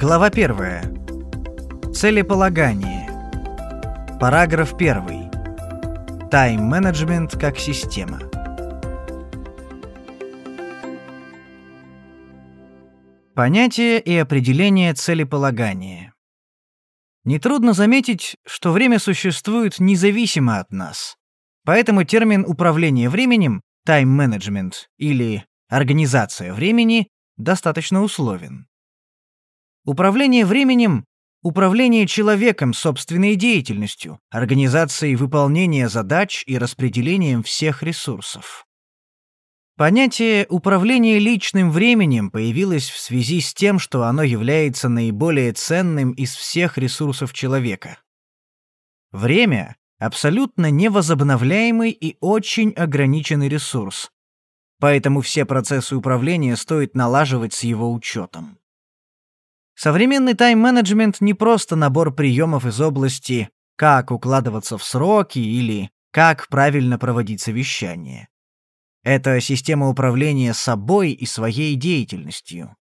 Глава 1. Целеполагание. Параграф 1. Тайм-менеджмент как система. Понятие и определение целеполагания. Нетрудно заметить, что время существует независимо от нас. Поэтому термин управление временем, тайм-менеджмент или организация времени достаточно условен. Управление временем — управление человеком собственной деятельностью, организацией выполнения задач и распределением всех ресурсов. Понятие управления личным временем появилось в связи с тем, что оно является наиболее ценным из всех ресурсов человека. Время — абсолютно невозобновляемый и очень ограниченный ресурс, поэтому все процессы управления стоит налаживать с его учетом. Современный тайм-менеджмент не просто набор приемов из области «как укладываться в сроки» или «как правильно проводить совещание». Это система управления собой и своей деятельностью.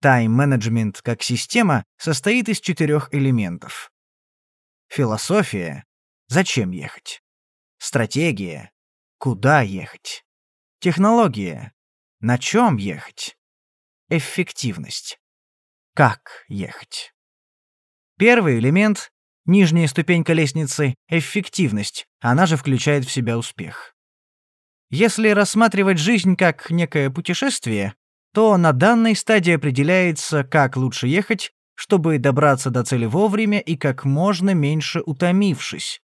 Тайм-менеджмент как система состоит из четырех элементов. Философия — зачем ехать? Стратегия — куда ехать? Технология — на чем ехать? Эффективность — как ехать? Первый элемент — нижняя ступенька лестницы — эффективность, она же включает в себя успех. Если рассматривать жизнь как некое путешествие, то на данной стадии определяется, как лучше ехать, чтобы добраться до цели вовремя и как можно меньше утомившись.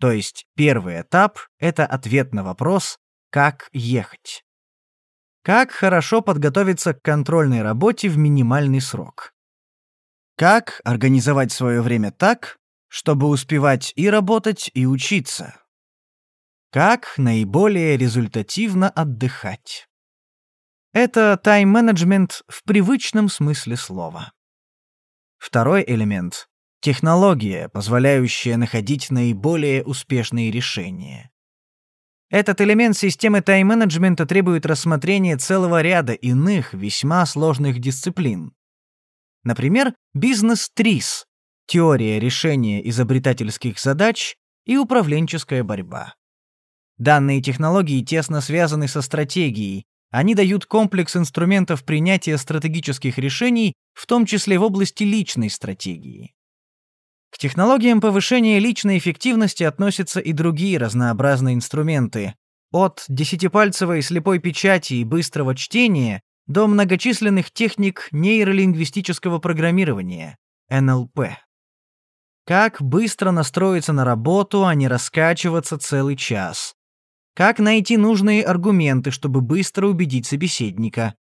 То есть первый этап — это ответ на вопрос «как ехать?». Как хорошо подготовиться к контрольной работе в минимальный срок? Как организовать свое время так, чтобы успевать и работать, и учиться? Как наиболее результативно отдыхать? Это тайм-менеджмент в привычном смысле слова. Второй элемент — технология, позволяющая находить наиболее успешные решения. Этот элемент системы тайм-менеджмента требует рассмотрения целого ряда иных, весьма сложных дисциплин. Например, бизнес-трис — теория решения изобретательских задач и управленческая борьба. Данные технологии тесно связаны со стратегией. Они дают комплекс инструментов принятия стратегических решений, в том числе в области личной стратегии. К технологиям повышения личной эффективности относятся и другие разнообразные инструменты, от десятипальцевой слепой печати и быстрого чтения до многочисленных техник нейролингвистического программирования, НЛП. Как быстро настроиться на работу, а не раскачиваться целый час. Как найти нужные аргументы, чтобы быстро убедить собеседника?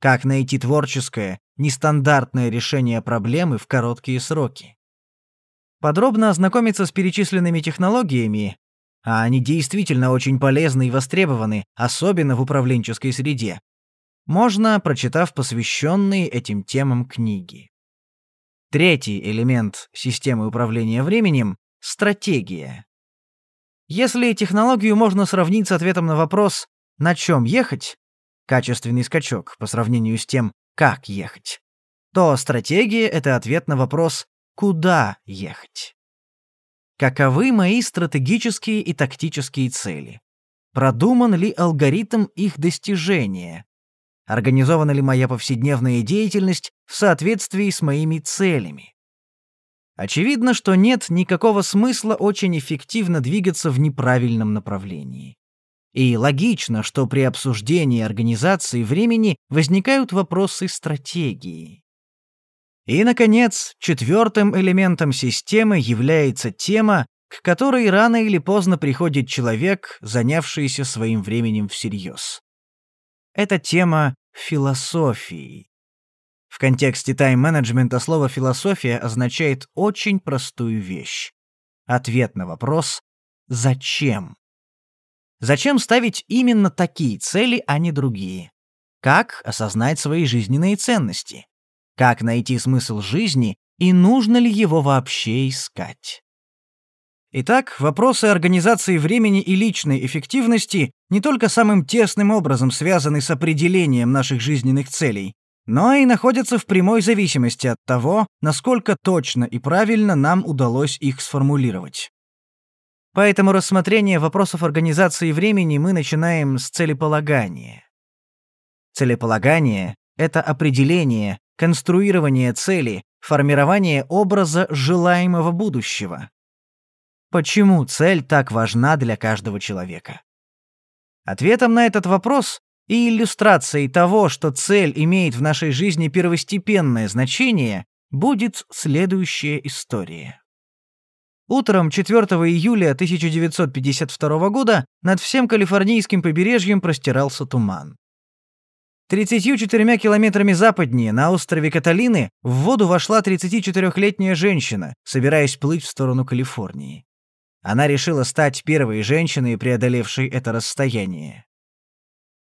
Как найти творческое, нестандартное решение проблемы в короткие сроки? Подробно ознакомиться с перечисленными технологиями, а они действительно очень полезны и востребованы, особенно в управленческой среде, можно, прочитав посвященные этим темам книги. Третий элемент системы управления временем — стратегия. Если технологию можно сравнить с ответом на вопрос «на чем ехать?» качественный скачок по сравнению с тем «как ехать», то стратегия — это ответ на вопрос «куда ехать?». Каковы мои стратегические и тактические цели? Продуман ли алгоритм их достижения? Организована ли моя повседневная деятельность в соответствии с моими целями? Очевидно, что нет никакого смысла очень эффективно двигаться в неправильном направлении. И логично, что при обсуждении организации времени возникают вопросы стратегии. И, наконец, четвертым элементом системы является тема, к которой рано или поздно приходит человек, занявшийся своим временем всерьез. Это тема философии. В контексте тайм-менеджмента слово «философия» означает очень простую вещь. Ответ на вопрос «Зачем?». Зачем ставить именно такие цели, а не другие? Как осознать свои жизненные ценности? Как найти смысл жизни и нужно ли его вообще искать? Итак, вопросы организации времени и личной эффективности не только самым тесным образом связаны с определением наших жизненных целей, но и находятся в прямой зависимости от того, насколько точно и правильно нам удалось их сформулировать. Поэтому рассмотрение вопросов организации времени мы начинаем с целеполагания. Целеполагание — это определение, конструирование цели, формирование образа желаемого будущего. Почему цель так важна для каждого человека? Ответом на этот вопрос и иллюстрацией того, что цель имеет в нашей жизни первостепенное значение, будет следующая история. Утром 4 июля 1952 года над всем калифорнийским побережьем простирался туман. 34 километрами западнее, на острове Каталины, в воду вошла 34-летняя женщина, собираясь плыть в сторону Калифорнии. Она решила стать первой женщиной, преодолевшей это расстояние.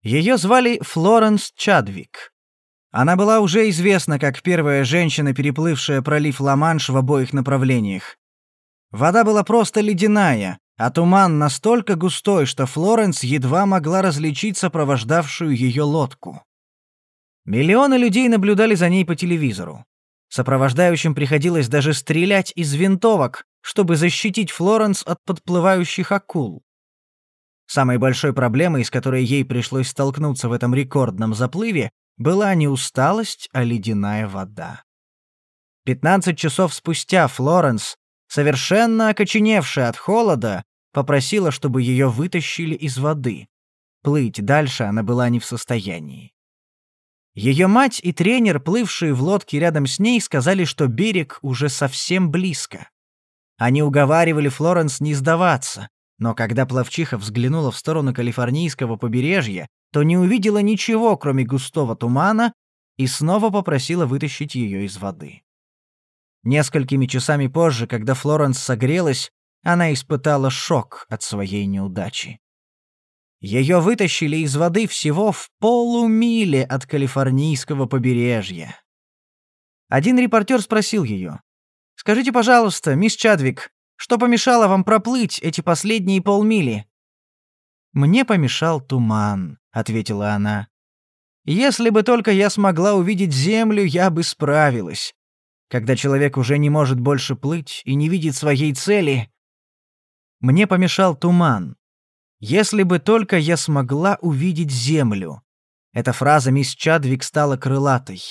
Ее звали Флоренс Чадвик. Она была уже известна как первая женщина, переплывшая пролив Ла-Манш в обоих направлениях. Вода была просто ледяная, а туман настолько густой, что Флоренс едва могла различить сопровождавшую ее лодку. Миллионы людей наблюдали за ней по телевизору. Сопровождающим приходилось даже стрелять из винтовок, чтобы защитить Флоренс от подплывающих акул. Самой большой проблемой, с которой ей пришлось столкнуться в этом рекордном заплыве, была не усталость, а ледяная вода. 15 часов спустя Флоренс, совершенно окоченевшая от холода, попросила, чтобы ее вытащили из воды. Плыть дальше она была не в состоянии. Ее мать и тренер, плывшие в лодке рядом с ней, сказали, что берег уже совсем близко. Они уговаривали Флоренс не сдаваться, но когда пловчиха взглянула в сторону калифорнийского побережья, то не увидела ничего, кроме густого тумана, и снова попросила вытащить ее из воды. Несколькими часами позже, когда Флоренс согрелась, она испытала шок от своей неудачи. Ее вытащили из воды всего в полумиле от калифорнийского побережья. Один репортер спросил ее, «Скажите, пожалуйста, мисс Чадвик, что помешало вам проплыть эти последние полмили?» «Мне помешал туман», — ответила она. «Если бы только я смогла увидеть землю, я бы справилась. Когда человек уже не может больше плыть и не видит своей цели...» Мне помешал туман. Если бы только я смогла увидеть землю. Эта фраза мисс Чадвик стала крылатой.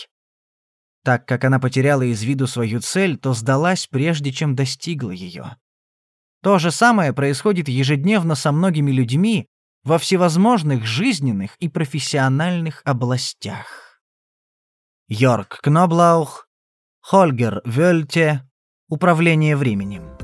Так как она потеряла из виду свою цель, то сдалась, прежде чем достигла ее. То же самое происходит ежедневно со многими людьми во всевозможных жизненных и профессиональных областях. Йорк Кноблаух, Хольгер Вельте, Управление временем.